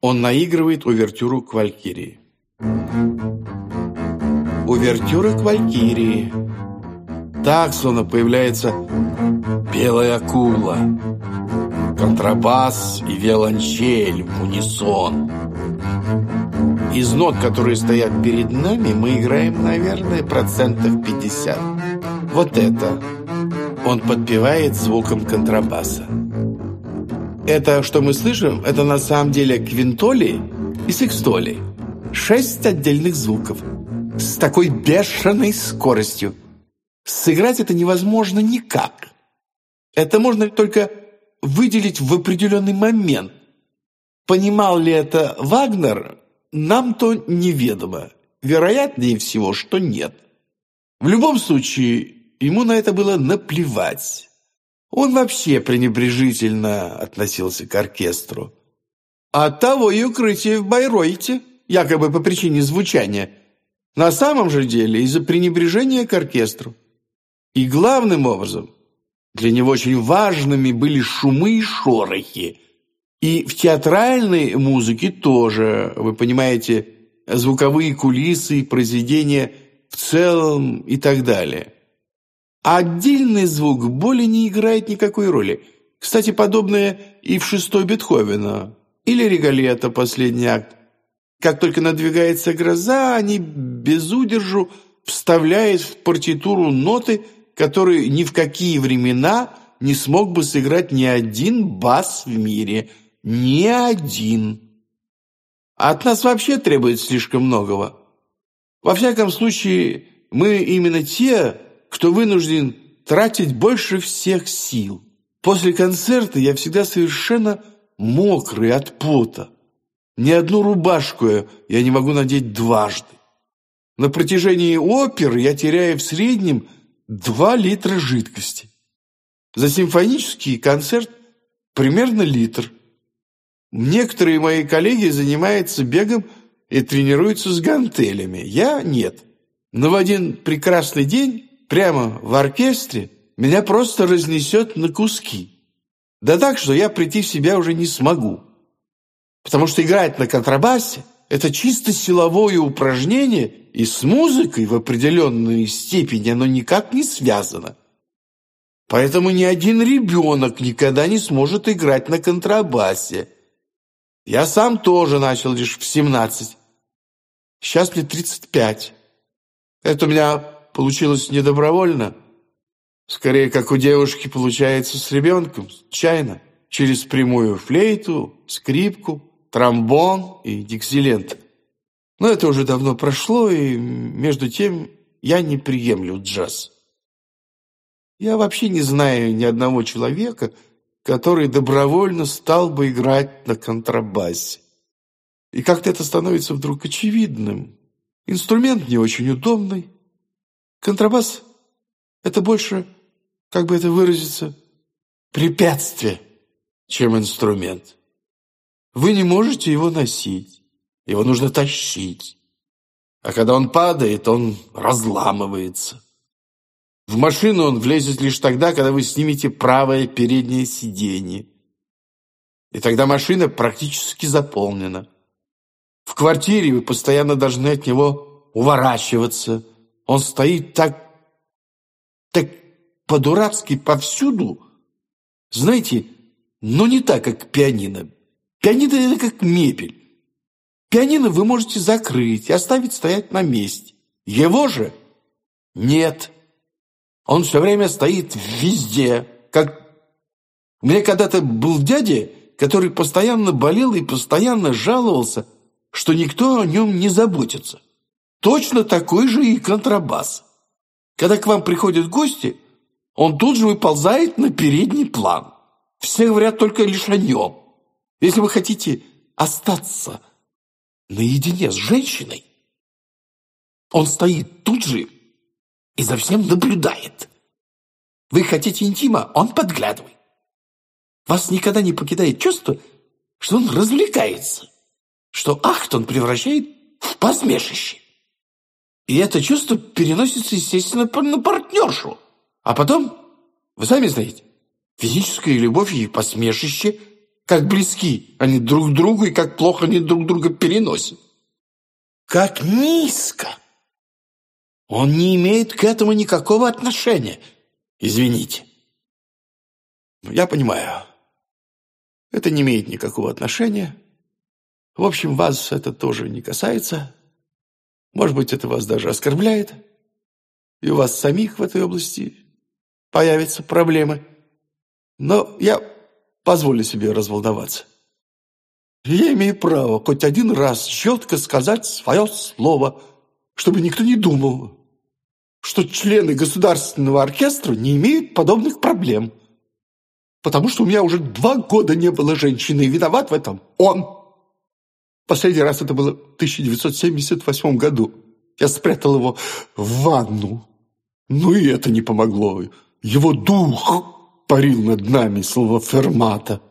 Он наигрывает увертюру к Валькирии. Увертюра к Валькирии. словно появляется белая акула. Контрабас и виолончель в унисон. Из нот, которые стоят перед нами, мы играем, наверное, процентов 50. Вот это. Он подпевает звуком контрабаса. Это, что мы слышим, это на самом деле квинтолий и секстолий. Шесть отдельных звуков. С такой бешеной скоростью. Сыграть это невозможно никак. Это можно только выделить в определенный момент. Понимал ли это Вагнер, нам то неведомо. Вероятнее всего, что нет. В любом случае, ему на это было наплевать. Он вообще пренебрежительно относился к оркестру. а того и укрытие в Байройте, якобы по причине звучания. На самом же деле из-за пренебрежения к оркестру. И главным образом, для него очень важными были шумы и шорохи. И в театральной музыке тоже, вы понимаете, звуковые кулисы, и произведения в целом и так далее. Отдельный звук боли не играет никакой роли. Кстати, подобное и в шестой Бетховена. Или Регалета, последний акт. Как только надвигается гроза, они без удержу вставляют в партитуру ноты, которые ни в какие времена не смог бы сыграть ни один бас в мире. Ни один. От нас вообще требует слишком многого. Во всяком случае, мы именно те, кто вынужден тратить больше всех сил. После концерта я всегда совершенно мокрый от пота. Ни одну рубашку я не могу надеть дважды. На протяжении оперы я теряю в среднем 2 литра жидкости. За симфонический концерт примерно литр. Некоторые мои коллеги занимаются бегом и тренируются с гантелями. Я нет. Но в один прекрасный день прямо в оркестре, меня просто разнесет на куски. Да так, что я прийти в себя уже не смогу. Потому что играть на контрабасе – это чисто силовое упражнение, и с музыкой в определенной степени оно никак не связано. Поэтому ни один ребенок никогда не сможет играть на контрабасе. Я сам тоже начал лишь в 17. Сейчас мне 35. Это у меня получилось недобровольно. Скорее, как у девушки получается с ребенком, чайно через прямую флейту, скрипку, тромбон и диксилент. Но это уже давно прошло, и между тем я не приемлю джаз. Я вообще не знаю ни одного человека, который добровольно стал бы играть на контрабасе. И как-то это становится вдруг очевидным. Инструмент не очень удобный, Контрабас — это больше, как бы это выразиться, препятствие, чем инструмент. Вы не можете его носить, его нужно тащить. А когда он падает, он разламывается. В машину он влезет лишь тогда, когда вы снимете правое переднее сиденье. И тогда машина практически заполнена. В квартире вы постоянно должны от него уворачиваться – он стоит так... так по-дурацки повсюду. Знаете, но не так, как пианино. Пианино – это как мебель. Пианино вы можете закрыть и оставить стоять на месте. Его же нет. Он все время стоит везде. Как... У меня когда-то был дядя, который постоянно болел и постоянно жаловался, что никто о нем не заботится. Точно такой же и контрабас. Когда к вам приходят гости, он тут же выползает на передний план. Все говорят только лишь о нем. Если вы хотите остаться наедине с женщиной, он стоит тут же и за всем наблюдает. Вы хотите интима, он подглядывает. Вас никогда не покидает чувство, что он развлекается, что Ахтон превращает в посмешище. И это чувство переносится, естественно, на партнершу. А потом, вы сами знаете, физическая любовь и посмешище, как близки они друг другу и как плохо они друг друга переносят. Как низко! Он не имеет к этому никакого отношения. Извините. Я понимаю. Это не имеет никакого отношения. В общем, вас это тоже не касается. Может быть, это вас даже оскорбляет. И у вас самих в этой области появятся проблемы. Но я позволю себе разволноваться. Я имею право хоть один раз четко сказать свое слово, чтобы никто не думал, что члены государственного оркестра не имеют подобных проблем. Потому что у меня уже два года не было женщины, и виноват в этом он. Последний раз это было в 1978 году. Я спрятал его в ванну. Ну и это не помогло. Его дух парил над нами, слово «фермата».